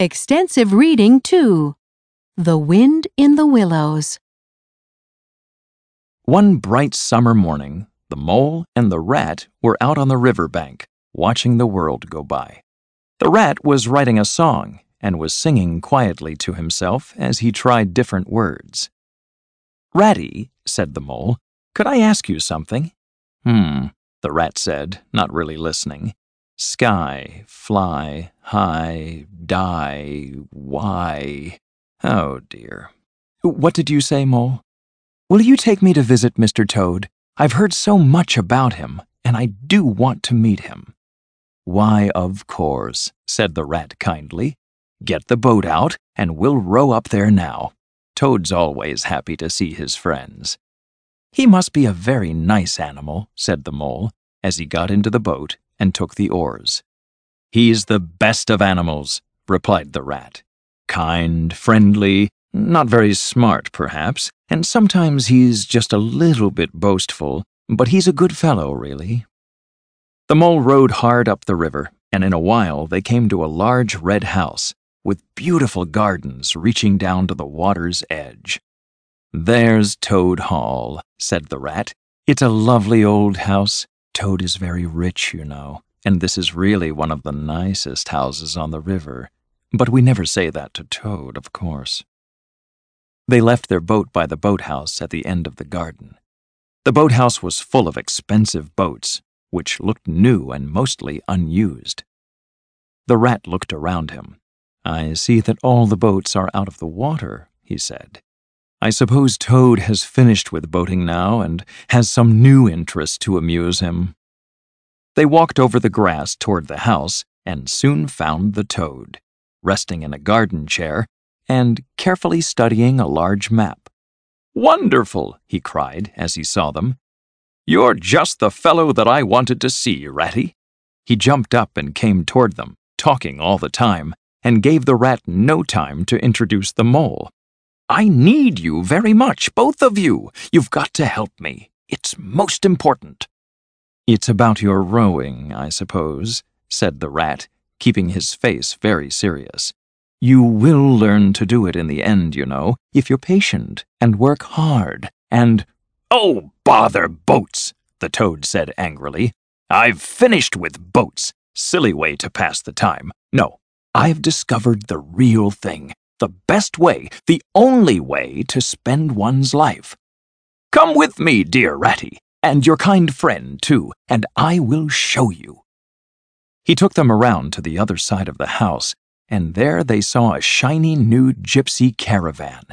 Extensive reading 2. The Wind in the Willows. One bright summer morning, the mole and the rat were out on the river bank, watching the world go by. The rat was writing a song and was singing quietly to himself as he tried different words. Ratty, said the mole, could I ask you something? Hmm, the rat said, not really listening. Sky, fly, high, die, why. Oh dear. What did you say, Mole? Will you take me to visit Mr. Toad? I've heard so much about him, and I do want to meet him. Why, of course, said the rat kindly. Get the boat out, and we'll row up there now. Toad's always happy to see his friends. He must be a very nice animal, said the mole, as he got into the boat and took the oars. He's the best of animals, replied the rat. Kind, friendly, not very smart, perhaps, and sometimes he's just a little bit boastful, but he's a good fellow, really. The mole rowed hard up the river, and in a while they came to a large red house with beautiful gardens reaching down to the water's edge. There's Toad Hall, said the rat. It's a lovely old house. Toad is very rich, you know, and this is really one of the nicest houses on the river. But we never say that to Toad, of course. They left their boat by the boathouse at the end of the garden. The boathouse was full of expensive boats, which looked new and mostly unused. The rat looked around him. I see that all the boats are out of the water, he said. I suppose Toad has finished with boating now and has some new interest to amuse him. They walked over the grass toward the house and soon found the toad, resting in a garden chair and carefully studying a large map. Wonderful, he cried as he saw them. You're just the fellow that I wanted to see, Ratty. He jumped up and came toward them, talking all the time, and gave the rat no time to introduce the mole. I need you very much, both of you. You've got to help me. It's most important. It's about your rowing, I suppose, said the rat, keeping his face very serious. You will learn to do it in the end, you know, if you're patient and work hard and. Oh, bother boats, the toad said angrily. I've finished with boats. Silly way to pass the time. No, I've discovered the real thing the best way, the only way to spend one's life. Come with me, dear Ratty, and your kind friend, too, and I will show you. He took them around to the other side of the house, and there they saw a shiny new gypsy caravan.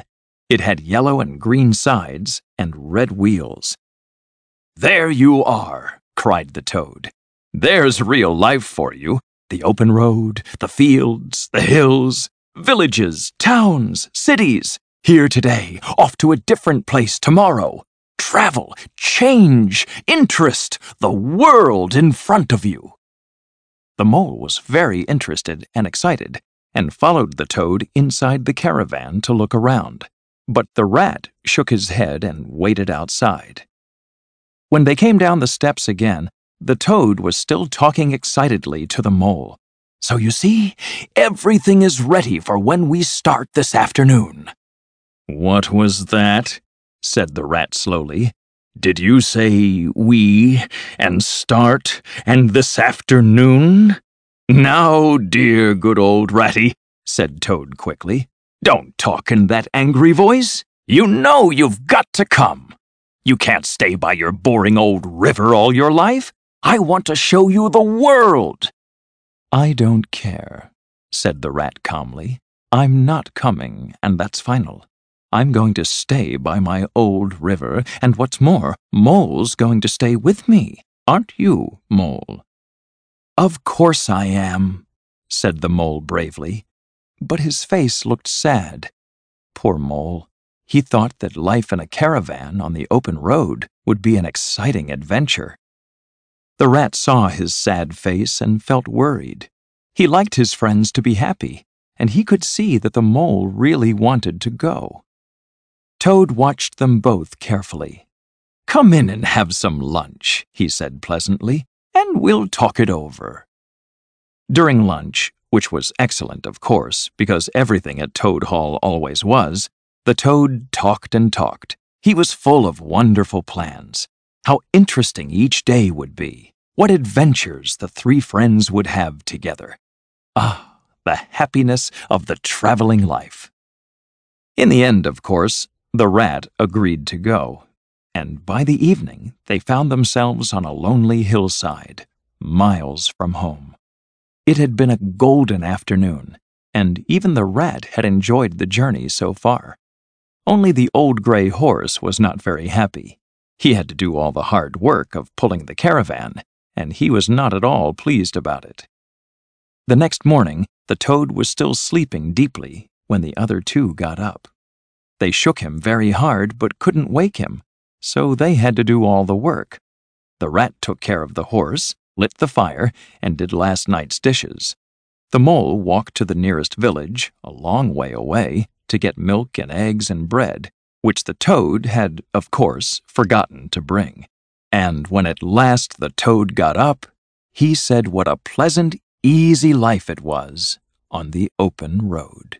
It had yellow and green sides and red wheels. There you are, cried the toad. There's real life for you. The open road, the fields, the hills, Villages, towns, cities. Here today, off to a different place tomorrow. Travel, change, interest, the world in front of you. The mole was very interested and excited, and followed the toad inside the caravan to look around. But the rat shook his head and waited outside. When they came down the steps again, the toad was still talking excitedly to the mole. So you see, everything is ready for when we start this afternoon. What was that? said the rat slowly. Did you say we and start and this afternoon? Now, dear good old Ratty, said Toad quickly, don't talk in that angry voice. You know you've got to come. You can't stay by your boring old river all your life. I want to show you the world. I don't care, said the rat calmly. I'm not coming, and that's final. I'm going to stay by my old river, and what's more, Mole's going to stay with me. Aren't you, Mole? Of course I am, said the mole bravely. But his face looked sad. Poor Mole. He thought that life in a caravan on the open road would be an exciting adventure. The rat saw his sad face and felt worried. He liked his friends to be happy, and he could see that the mole really wanted to go. Toad watched them both carefully. Come in and have some lunch, he said pleasantly, and we'll talk it over. During lunch, which was excellent, of course, because everything at Toad Hall always was, the toad talked and talked. He was full of wonderful plans. How interesting each day would be. What adventures the three friends would have together. Ah, the happiness of the traveling life. In the end, of course, the rat agreed to go, and by the evening they found themselves on a lonely hillside, miles from home. It had been a golden afternoon, and even the rat had enjoyed the journey so far. Only the old gray horse was not very happy. He had to do all the hard work of pulling the caravan, and he was not at all pleased about it. The next morning, the toad was still sleeping deeply when the other two got up. They shook him very hard but couldn't wake him, so they had to do all the work. The rat took care of the horse, lit the fire, and did last night's dishes. The mole walked to the nearest village, a long way away, to get milk and eggs and bread, which the toad had, of course, forgotten to bring. And when at last the toad got up, he said what a pleasant, easy life it was on the open road.